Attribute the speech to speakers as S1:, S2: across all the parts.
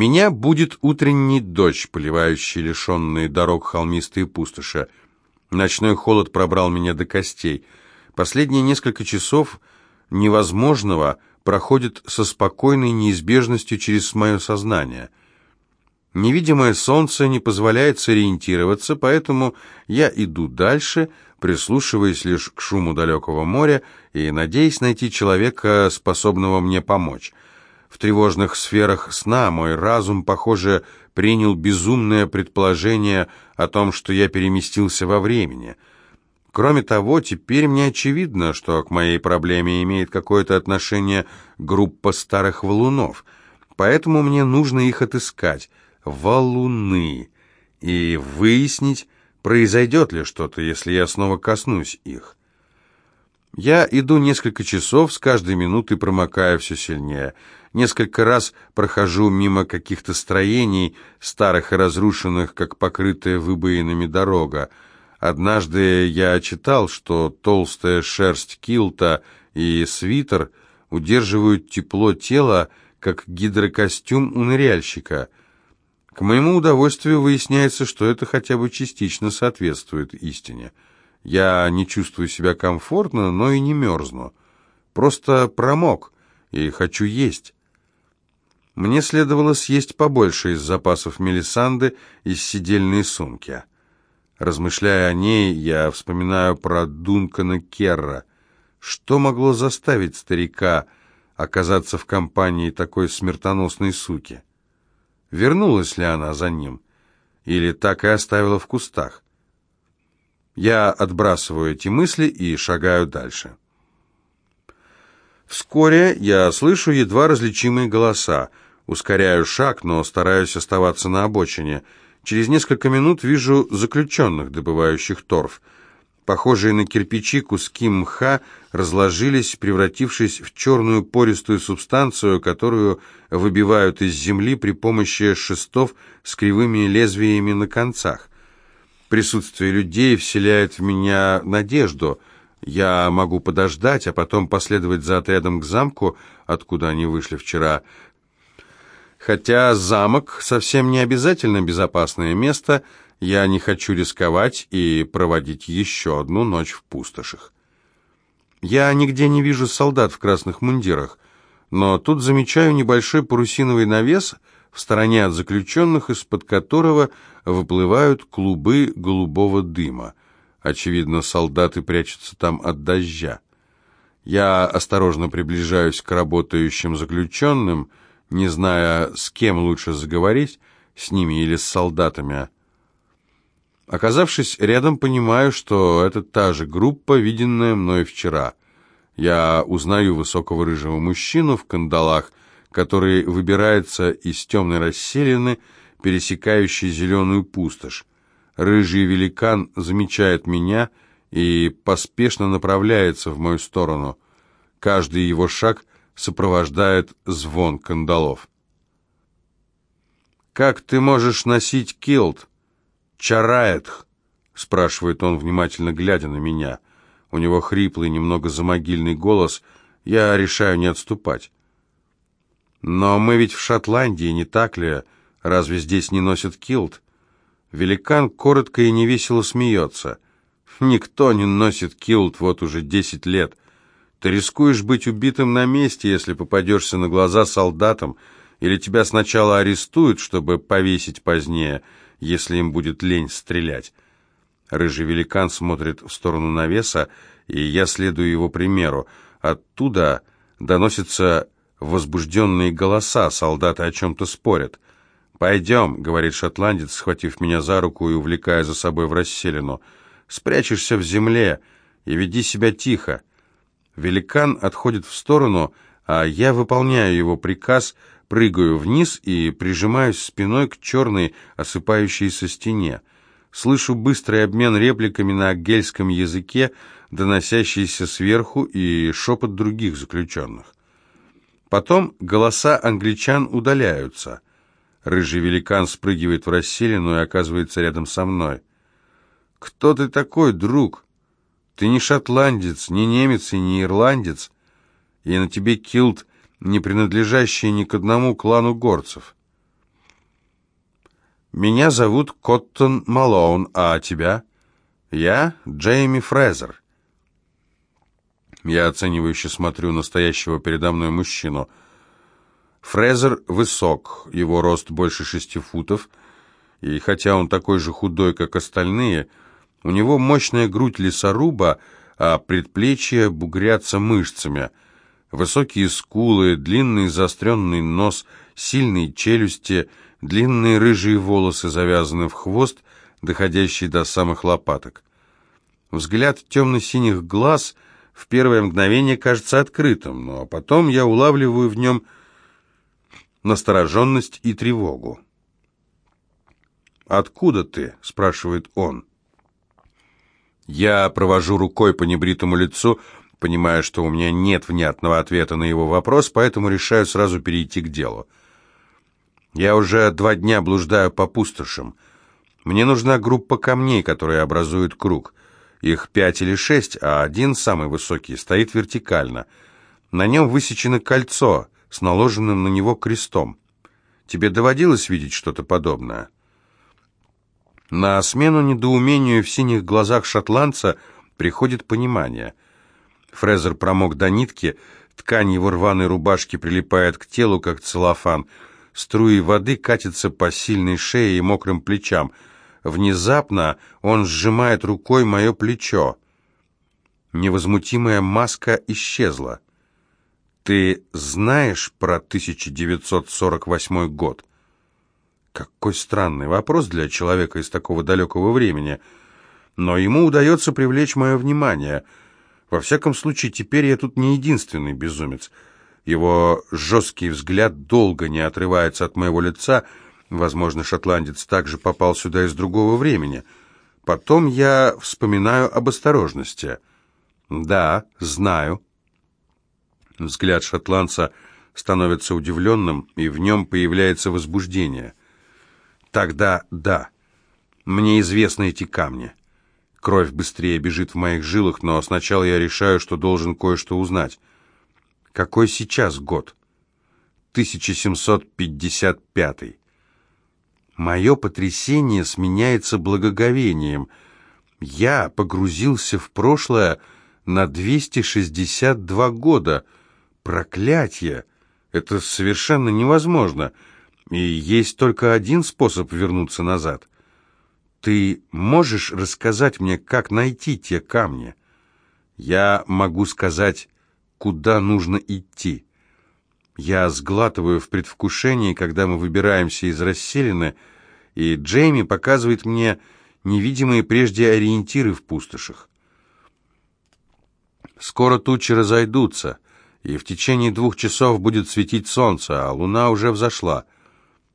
S1: Меня будет утренний дождь, поливающий лишенные дорог холмистые пустоши. Ночной холод пробрал меня до костей. Последние несколько часов невозможного проходят со спокойной неизбежностью через мое сознание. Невидимое солнце не позволяет сориентироваться, поэтому я иду дальше, прислушиваясь лишь к шуму далекого моря и надеясь найти человека, способного мне помочь. В тревожных сферах сна мой разум, похоже, принял безумное предположение о том, что я переместился во времени. Кроме того, теперь мне очевидно, что к моей проблеме имеет какое-то отношение группа старых валунов, поэтому мне нужно их отыскать. Валуны. И выяснить, произойдет ли что-то, если я снова коснусь их. Я иду несколько часов, с каждой минуты промокая все сильнее. Несколько раз прохожу мимо каких-то строений, старых и разрушенных, как покрытая выбоинами дорога. Однажды я читал, что толстая шерсть килта и свитер удерживают тепло тела, как гидрокостюм у ныряльщика. К моему удовольствию выясняется, что это хотя бы частично соответствует истине. Я не чувствую себя комфортно, но и не мерзну. Просто промок и хочу есть. Мне следовало съесть побольше из запасов мелисанды из сидельной сумки. Размышляя о ней, я вспоминаю про Дункана Керра. Что могло заставить старика оказаться в компании такой смертоносной суки? Вернулась ли она за ним? Или так и оставила в кустах? Я отбрасываю эти мысли и шагаю дальше. Вскоре я слышу едва различимые голоса. Ускоряю шаг, но стараюсь оставаться на обочине. Через несколько минут вижу заключенных, добывающих торф. Похожие на кирпичи куски мха разложились, превратившись в черную пористую субстанцию, которую выбивают из земли при помощи шестов с кривыми лезвиями на концах. Присутствие людей вселяет в меня надежду. Я могу подождать, а потом последовать за отрядом к замку, откуда они вышли вчера. Хотя замок совсем не обязательно безопасное место, я не хочу рисковать и проводить еще одну ночь в пустошах. Я нигде не вижу солдат в красных мундирах, но тут замечаю небольшой парусиновый навес — в стороне от заключенных, из-под которого выплывают клубы голубого дыма. Очевидно, солдаты прячутся там от дождя. Я осторожно приближаюсь к работающим заключенным, не зная, с кем лучше заговорить, с ними или с солдатами. Оказавшись рядом, понимаю, что это та же группа, виденная мной вчера. Я узнаю высокого рыжего мужчину в кандалах, который выбирается из темной расселины, пересекающей зеленую пустошь. Рыжий великан замечает меня и поспешно направляется в мою сторону. Каждый его шаг сопровождает звон кандалов. «Как ты можешь носить килт? Чараетх?» — спрашивает он, внимательно глядя на меня. У него хриплый, немного замогильный голос. Я решаю не отступать. Но мы ведь в Шотландии, не так ли? Разве здесь не носят килт? Великан коротко и невесело смеется. Никто не носит килт вот уже десять лет. Ты рискуешь быть убитым на месте, если попадешься на глаза солдатам, или тебя сначала арестуют, чтобы повесить позднее, если им будет лень стрелять. Рыжий великан смотрит в сторону навеса, и я следую его примеру. Оттуда доносится возбужденные голоса, солдаты о чем-то спорят. «Пойдем», — говорит шотландец, схватив меня за руку и увлекая за собой в расселину. «Спрячешься в земле и веди себя тихо». Великан отходит в сторону, а я выполняю его приказ, прыгаю вниз и прижимаюсь спиной к черной осыпающейся стене. Слышу быстрый обмен репликами на гельском языке, доносящийся сверху, и шепот других заключенных. Потом голоса англичан удаляются. Рыжий великан спрыгивает в расселину и оказывается рядом со мной. «Кто ты такой, друг? Ты не шотландец, не немец и не ирландец, и на тебе килт, не принадлежащий ни к одному клану горцев». Меня зовут Коттон Малоун, а тебя? Я Джейми Фрезер. Я оценивающе смотрю настоящего передо мной мужчину. Фрезер высок, его рост больше шести футов, и хотя он такой же худой, как остальные, у него мощная грудь лесоруба, а предплечья бугрятся мышцами. Высокие скулы, длинный заостренный нос, сильные челюсти, длинные рыжие волосы завязаны в хвост, доходящий до самых лопаток. Взгляд темно-синих глаз в первое мгновение кажется открытым, но потом я улавливаю в нем настороженность и тревогу. «Откуда ты?» — спрашивает он. Я провожу рукой по небритому лицу, понимая, что у меня нет внятного ответа на его вопрос, поэтому решаю сразу перейти к делу. Я уже два дня блуждаю по пустошам. Мне нужна группа камней, которые образуют круг. Их пять или шесть, а один, самый высокий, стоит вертикально. На нем высечено кольцо с наложенным на него крестом. Тебе доводилось видеть что-то подобное?» На смену недоумению в синих глазах шотландца приходит понимание. Фрезер промок до нитки, ткань его рваной рубашки прилипает к телу, как целлофан. Струи воды катятся по сильной шее и мокрым плечам. Внезапно он сжимает рукой мое плечо. Невозмутимая маска исчезла. «Ты знаешь про 1948 год?» Какой странный вопрос для человека из такого далекого времени. Но ему удается привлечь мое внимание. Во всяком случае, теперь я тут не единственный безумец. Его жесткий взгляд долго не отрывается от моего лица. Возможно, шотландец также попал сюда из другого времени. Потом я вспоминаю об осторожности. «Да, знаю». Взгляд шотландца становится удивленным, и в нем появляется возбуждение – Тогда да. Мне известны эти камни. Кровь быстрее бежит в моих жилах, но сначала я решаю, что должен кое-что узнать. Какой сейчас год? 1755. Мое потрясение сменяется благоговением. Я погрузился в прошлое на 262 года. Проклятье! Это совершенно невозможно. И есть только один способ вернуться назад. Ты можешь рассказать мне, как найти те камни? Я могу сказать, куда нужно идти. Я сглатываю в предвкушении, когда мы выбираемся из расселины, и Джейми показывает мне невидимые прежде ориентиры в пустошах. Скоро тучи разойдутся, и в течение двух часов будет светить солнце, а луна уже взошла —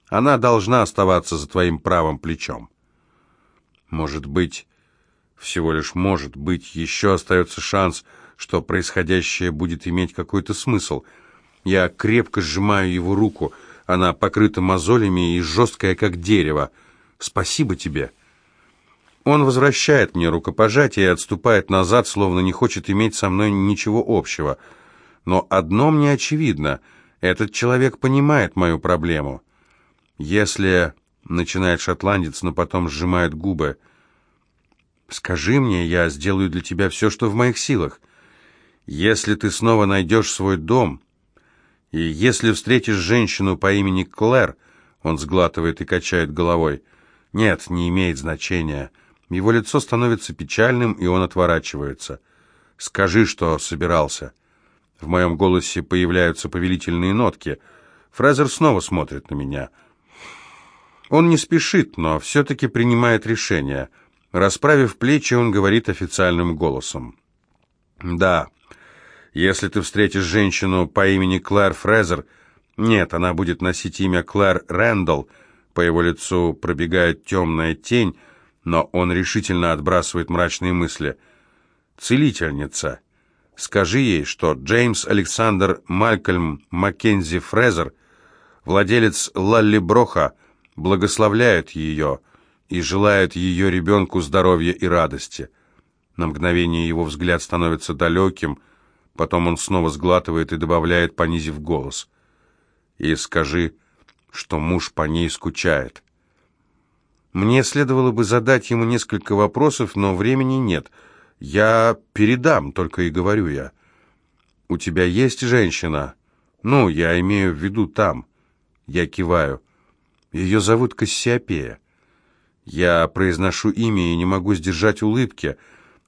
S1: она должна оставаться за твоим правым плечом. Может быть, всего лишь может быть, еще остается шанс, что происходящее будет иметь какой-то смысл. Я крепко сжимаю его руку, она покрыта мозолями и жесткая, как дерево. Спасибо тебе. Он возвращает мне рукопожатие и отступает назад, словно не хочет иметь со мной ничего общего. Но одно мне очевидно — этот человек понимает мою проблему. «Если...» — начинает шотландец, но потом сжимает губы. «Скажи мне, я сделаю для тебя все, что в моих силах. Если ты снова найдешь свой дом, и если встретишь женщину по имени Клэр...» Он сглатывает и качает головой. «Нет, не имеет значения». Его лицо становится печальным, и он отворачивается. «Скажи, что собирался». В моем голосе появляются повелительные нотки. Фрезер снова смотрит на меня — он не спешит, но все-таки принимает решение. Расправив плечи, он говорит официальным голосом. «Да, если ты встретишь женщину по имени Клэр Фрезер, нет, она будет носить имя Клэр Рэндалл, по его лицу пробегает темная тень, но он решительно отбрасывает мрачные мысли. «Целительница. Скажи ей, что Джеймс Александр Малькольм Маккензи Фрезер, владелец Лалли Броха, благословляет ее и желает ее ребенку здоровья и радости. На мгновение его взгляд становится далеким, потом он снова сглатывает и добавляет, понизив голос. «И скажи, что муж по ней скучает». Мне следовало бы задать ему несколько вопросов, но времени нет. Я передам, только и говорю я. «У тебя есть женщина?» «Ну, я имею в виду там». Я киваю. «Ее зовут Кассиопея». Я произношу имя и не могу сдержать улыбки.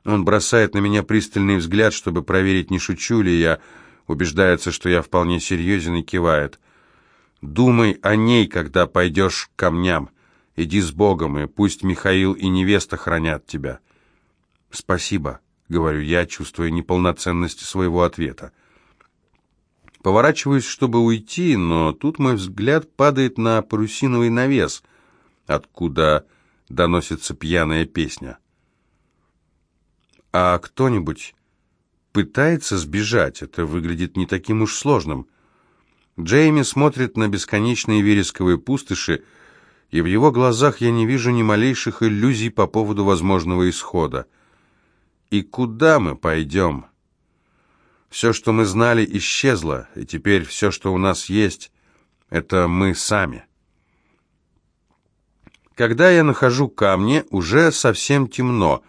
S1: Он бросает на меня пристальный взгляд, чтобы проверить, не шучу ли я, убеждается, что я вполне серьезен и кивает. «Думай о ней, когда пойдешь к камням. Иди с Богом, и пусть Михаил и невеста хранят тебя». «Спасибо», — говорю я, чувствуя неполноценность своего ответа. Поворачиваюсь, чтобы уйти, но тут мой взгляд падает на парусиновый навес, откуда доносится пьяная песня. А кто-нибудь пытается сбежать, это выглядит не таким уж сложным. Джейми смотрит на бесконечные вересковые пустоши, и в его глазах я не вижу ни малейших иллюзий по поводу возможного исхода. И куда мы пойдем? Все, что мы знали, исчезло, и теперь все, что у нас есть, это мы сами. Когда я нахожу камни, уже совсем темно,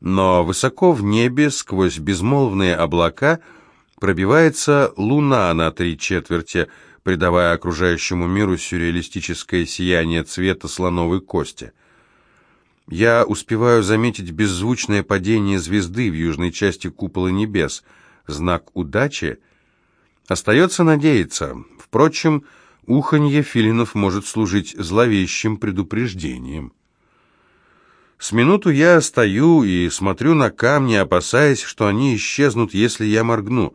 S1: но высоко в небе, сквозь безмолвные облака, пробивается луна на три четверти, придавая окружающему миру сюрреалистическое сияние цвета слоновой кости. Я успеваю заметить беззвучное падение звезды в южной части купола небес, знак удачи. Остается надеяться. Впрочем, Уханье филинов может служить зловещим предупреждением. С минуту я стою и смотрю на камни, опасаясь, что они исчезнут, если я моргну.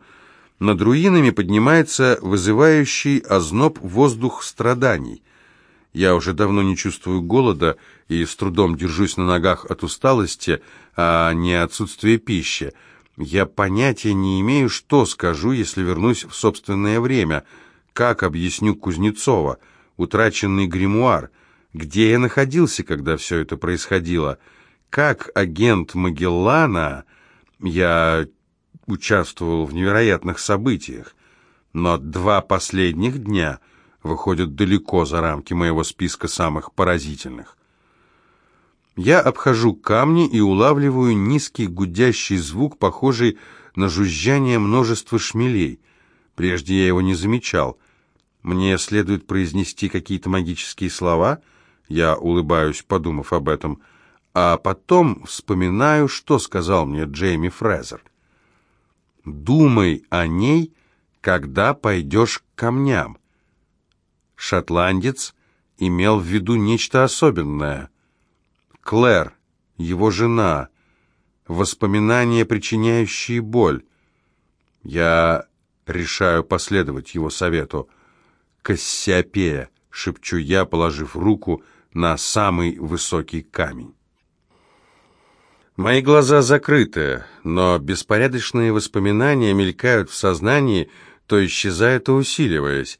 S1: Над руинами поднимается вызывающий озноб воздух страданий. Я уже давно не чувствую голода и с трудом держусь на ногах от усталости, а не отсутствия пищи. Я понятия не имею, что скажу, если вернусь в собственное время — как объясню Кузнецова? Утраченный гримуар. Где я находился, когда все это происходило? Как агент Магеллана я участвовал в невероятных событиях. Но два последних дня выходят далеко за рамки моего списка самых поразительных. Я обхожу камни и улавливаю низкий гудящий звук, похожий на жужжание множества шмелей. Прежде я его не замечал. Мне следует произнести какие-то магические слова, я улыбаюсь, подумав об этом, а потом вспоминаю, что сказал мне Джейми Фрезер. «Думай о ней, когда пойдешь к камням». Шотландец имел в виду нечто особенное. Клэр, его жена, воспоминания, причиняющие боль. Я решаю последовать его совету – Кассиопея», — шепчу я, положив руку на самый высокий камень. Мои глаза закрыты, но беспорядочные воспоминания мелькают в сознании, то исчезают, то усиливаясь.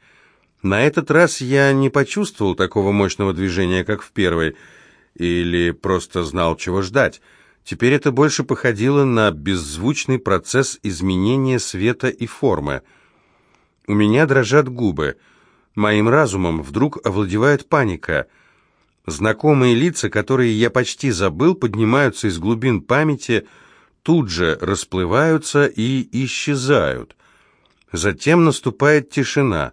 S1: На этот раз я не почувствовал такого мощного движения, как в первой, или просто знал, чего ждать. Теперь это больше походило на беззвучный процесс изменения света и формы. У меня дрожат губы — Моим разумом вдруг овладевает паника. Знакомые лица, которые я почти забыл, поднимаются из глубин памяти, тут же расплываются и исчезают. Затем наступает тишина.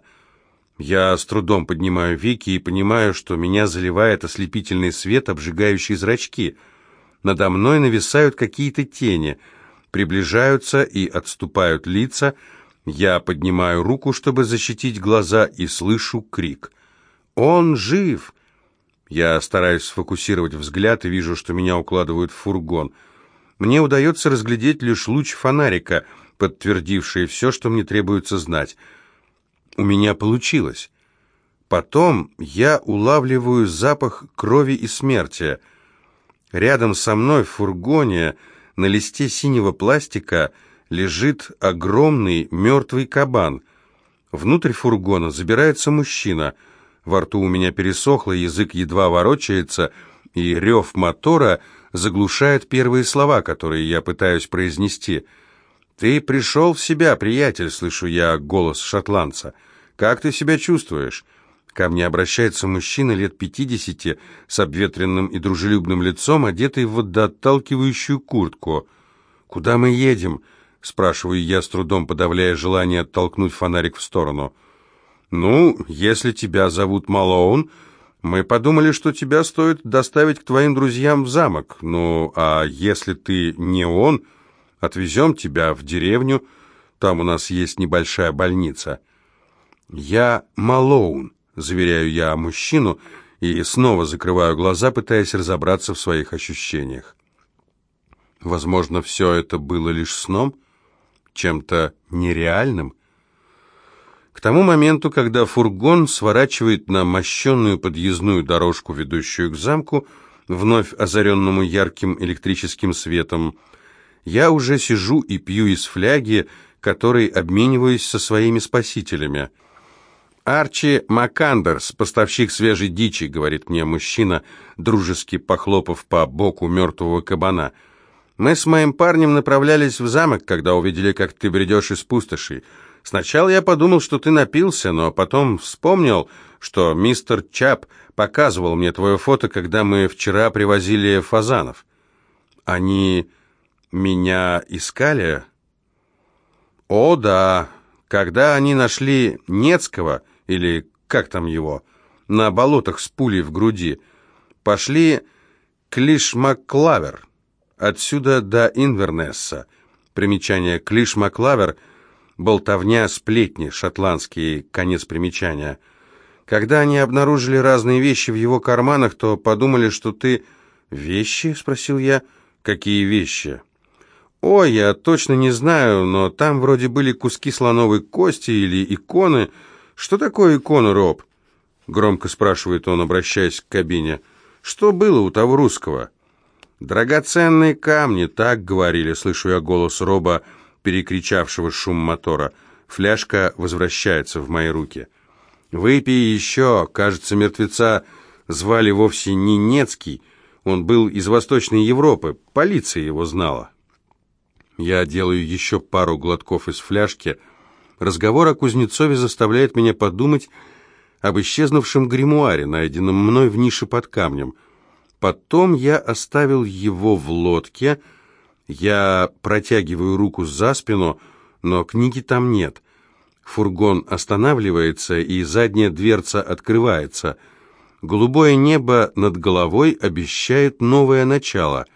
S1: Я с трудом поднимаю веки и понимаю, что меня заливает ослепительный свет, обжигающий зрачки. Надо мной нависают какие-то тени, приближаются и отступают лица — я поднимаю руку, чтобы защитить глаза, и слышу крик. «Он жив!» Я стараюсь сфокусировать взгляд и вижу, что меня укладывают в фургон. Мне удается разглядеть лишь луч фонарика, подтвердивший все, что мне требуется знать. У меня получилось. Потом я улавливаю запах крови и смерти. Рядом со мной в фургоне на листе синего пластика – лежит огромный мертвый кабан. Внутрь фургона забирается мужчина. Во рту у меня пересохло, язык едва ворочается, и рев мотора заглушает первые слова, которые я пытаюсь произнести. «Ты пришел в себя, приятель», — слышу я голос шотландца. «Как ты себя чувствуешь?» Ко мне обращается мужчина лет пятидесяти с обветренным и дружелюбным лицом, одетый в водоотталкивающую куртку. «Куда мы едем?» — спрашиваю я, с трудом подавляя желание оттолкнуть фонарик в сторону. «Ну, если тебя зовут Малоун, мы подумали, что тебя стоит доставить к твоим друзьям в замок. Ну, а если ты не он, отвезем тебя в деревню, там у нас есть небольшая больница». «Я Малоун», заверяю я мужчину и снова закрываю глаза, пытаясь разобраться в своих ощущениях. Возможно, все это было лишь сном, чем-то нереальным. К тому моменту, когда фургон сворачивает на мощенную подъездную дорожку, ведущую к замку, вновь озаренному ярким электрическим светом, я уже сижу и пью из фляги, которой обмениваюсь со своими спасителями — «Арчи Макандерс, поставщик свежей дичи», — говорит мне мужчина, дружески похлопав по боку мертвого кабана. «Мы с моим парнем направлялись в замок, когда увидели, как ты бредешь из пустоши. Сначала я подумал, что ты напился, но потом вспомнил, что мистер Чап показывал мне твое фото, когда мы вчера привозили фазанов. Они меня искали?» «О, да. Когда они нашли Нецкого...» или как там его, на болотах с пулей в груди. Пошли Клиш-Маклавер, отсюда до Инвернесса. Примечание Клиш-Маклавер – болтовня, сплетни, шотландский, конец примечания. Когда они обнаружили разные вещи в его карманах, то подумали, что ты... «Вещи?» – спросил я. «Какие вещи?» «Ой, я точно не знаю, но там вроде были куски слоновой кости или иконы...» «Что такое икона, Роб?» — громко спрашивает он, обращаясь к кабине. «Что было у того русского?» «Драгоценные камни», — так говорили, слышу я голос Роба, перекричавшего шум мотора. Фляжка возвращается в мои руки. «Выпей еще. Кажется, мертвеца звали вовсе не Нецкий. Он был из Восточной Европы. Полиция его знала». Я делаю еще пару глотков из фляжки — Разговор о Кузнецове заставляет меня подумать об исчезнувшем гримуаре, найденном мной в нише под камнем. Потом я оставил его в лодке, я протягиваю руку за спину, но книги там нет. Фургон останавливается, и задняя дверца открывается. Голубое небо над головой обещает новое начало.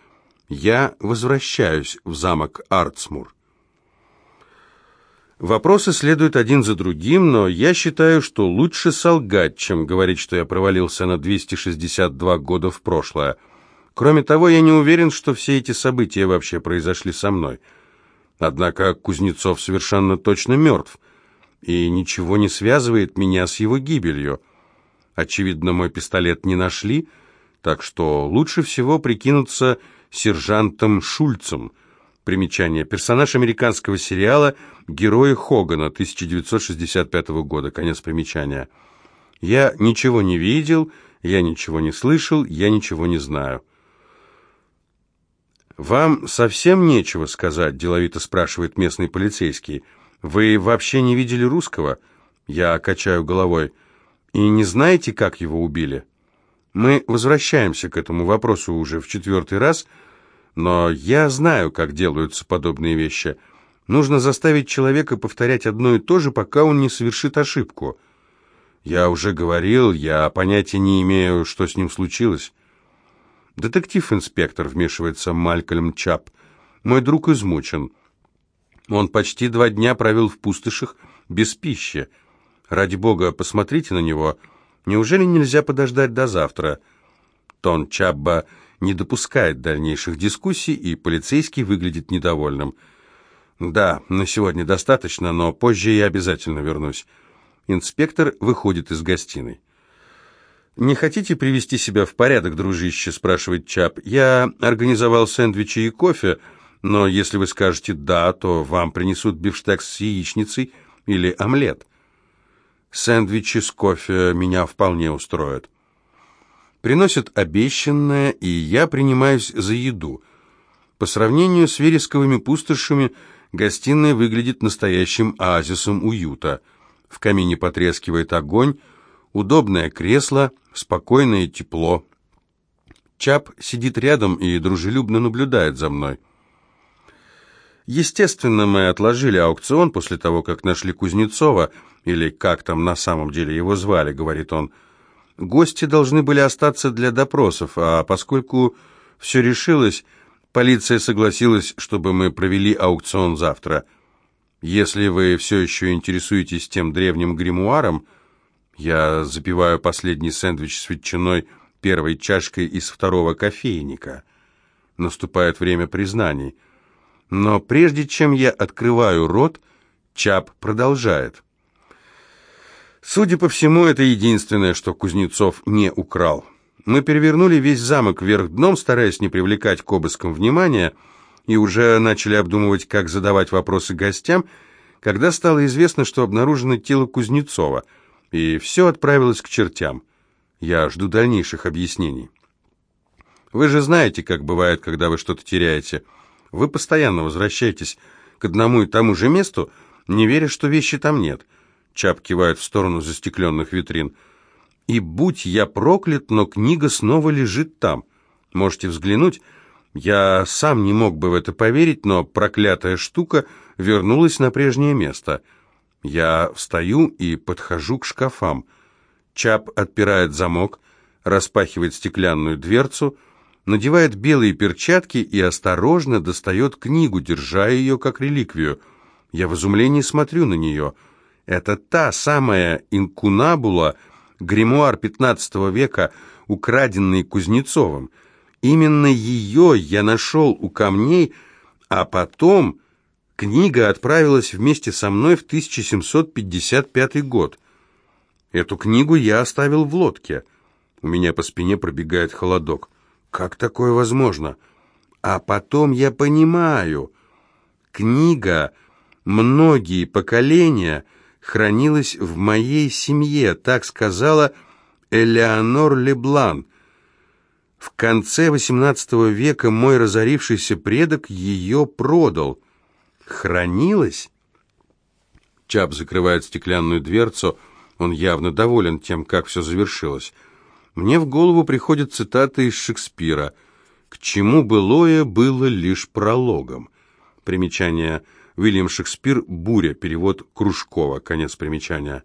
S1: Я возвращаюсь в замок Артсмур. Вопросы следуют один за другим, но я считаю, что лучше солгать, чем говорить, что я провалился на 262 года в прошлое. Кроме того, я не уверен, что все эти события вообще произошли со мной. Однако Кузнецов совершенно точно мертв, и ничего не связывает меня с его гибелью. Очевидно, мой пистолет не нашли, так что лучше всего прикинуться сержантом Шульцем – Примечание. Персонаж американского сериала «Герои Хогана» 1965 года. Конец примечания. Я ничего не видел, я ничего не слышал, я ничего не знаю. «Вам совсем нечего сказать?» – деловито спрашивает местный полицейский. «Вы вообще не видели русского?» Я качаю головой. «И не знаете, как его убили?» Мы возвращаемся к этому вопросу уже в четвертый раз – но я знаю, как делаются подобные вещи. Нужно заставить человека повторять одно и то же, пока он не совершит ошибку. Я уже говорил, я понятия не имею, что с ним случилось. Детектив-инспектор, вмешивается Малькольм Чап. Мой друг измучен. Он почти два дня провел в пустошах без пищи. Ради бога, посмотрите на него. Неужели нельзя подождать до завтра? Тон Чабба не допускает дальнейших дискуссий, и полицейский выглядит недовольным. «Да, на сегодня достаточно, но позже я обязательно вернусь». Инспектор выходит из гостиной. «Не хотите привести себя в порядок, дружище?» – спрашивает Чап. «Я организовал сэндвичи и кофе, но если вы скажете «да», то вам принесут бифштекс с яичницей или омлет». Сэндвичи с кофе меня вполне устроят. Приносят обещанное, и я принимаюсь за еду. По сравнению с вересковыми пустошами, гостиная выглядит настоящим оазисом уюта. В камине потрескивает огонь, Удобное кресло, спокойное тепло. Чап сидит рядом и дружелюбно наблюдает за мной. Естественно, мы отложили аукцион после того, как нашли Кузнецова, или как там на самом деле его звали, говорит он. Гости должны были остаться для допросов, а поскольку все решилось, полиция согласилась, чтобы мы провели аукцион завтра. Если вы все еще интересуетесь тем древним гримуаром, я запиваю последний сэндвич с ветчиной первой чашкой из второго кофейника. Наступает время признаний. Но прежде чем я открываю рот, Чап продолжает. Судя по всему, это единственное, что Кузнецов не украл. Мы перевернули весь замок вверх дном, стараясь не привлекать к обыскам внимания, и уже начали обдумывать, как задавать вопросы гостям, когда стало известно, что обнаружено тело Кузнецова, и все отправилось к чертям. Я жду дальнейших объяснений. Вы же знаете, как бывает, когда вы что-то теряете. Вы постоянно возвращаетесь к одному и тому же месту, не веря, что вещи там нет. Чап кивает в сторону застекленных витрин. И будь я проклят, но книга снова лежит там. Можете взглянуть. Я сам не мог бы в это поверить, но проклятая штука вернулась на прежнее место. Я встаю и подхожу к шкафам. Чап отпирает замок, распахивает стеклянную дверцу, надевает белые перчатки и осторожно достает книгу, держа ее как реликвию. Я в изумлении смотрю на нее. Это та самая инкунабула, гримуар XV века, украденный Кузнецовым. Именно ее я нашел у камней, а потом книга отправилась вместе со мной в 1755 год. Эту книгу я оставил в лодке. У меня по спине пробегает холодок. Как такое возможно? А потом я понимаю. Книга «Многие поколения» хранилась в моей семье, так сказала Элеонор Леблан. В конце XVIII века мой разорившийся предок ее продал. Хранилась? Чап закрывает стеклянную дверцу, он явно доволен тем, как все завершилось. Мне в голову приходит цитата из Шекспира «К чему былое было лишь прологом». Примечание Уильям Шекспир «Буря», перевод Кружкова, конец примечания.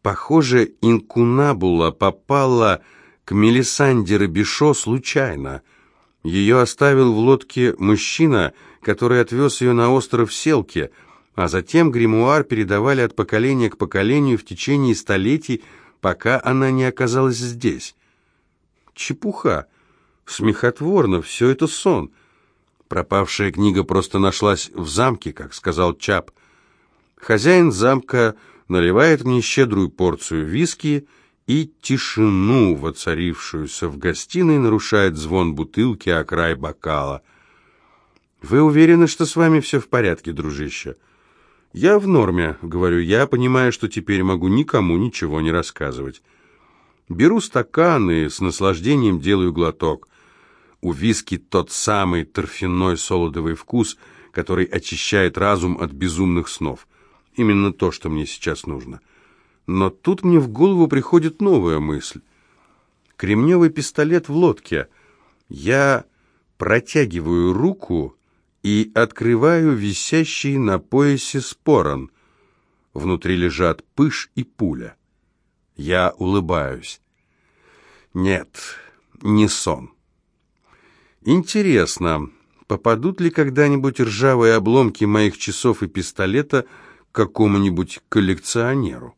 S1: Похоже, инкунабула попала к Мелисанде Рабишо случайно. Ее оставил в лодке мужчина, который отвез ее на остров Селки, а затем гримуар передавали от поколения к поколению в течение столетий, пока она не оказалась здесь. Чепуха. Смехотворно, все это сон. Пропавшая книга просто нашлась в замке, как сказал Чап. Хозяин замка наливает мне щедрую порцию виски, и тишину, воцарившуюся в гостиной, нарушает звон бутылки о край бокала. «Вы уверены, что с вами все в порядке, дружище?» «Я в норме», — говорю я, понимая, что теперь могу никому ничего не рассказывать. Беру стакан и с наслаждением делаю глоток. У виски тот самый торфяной солодовый вкус, который очищает разум от безумных снов. Именно то, что мне сейчас нужно. Но тут мне в голову приходит новая мысль. Кремневый пистолет в лодке. Я протягиваю руку и открываю висящий на поясе спорон. Внутри лежат пыш и пуля. Я улыбаюсь. Нет, не сон. Интересно, попадут ли когда-нибудь ржавые обломки моих часов и пистолета к какому-нибудь коллекционеру?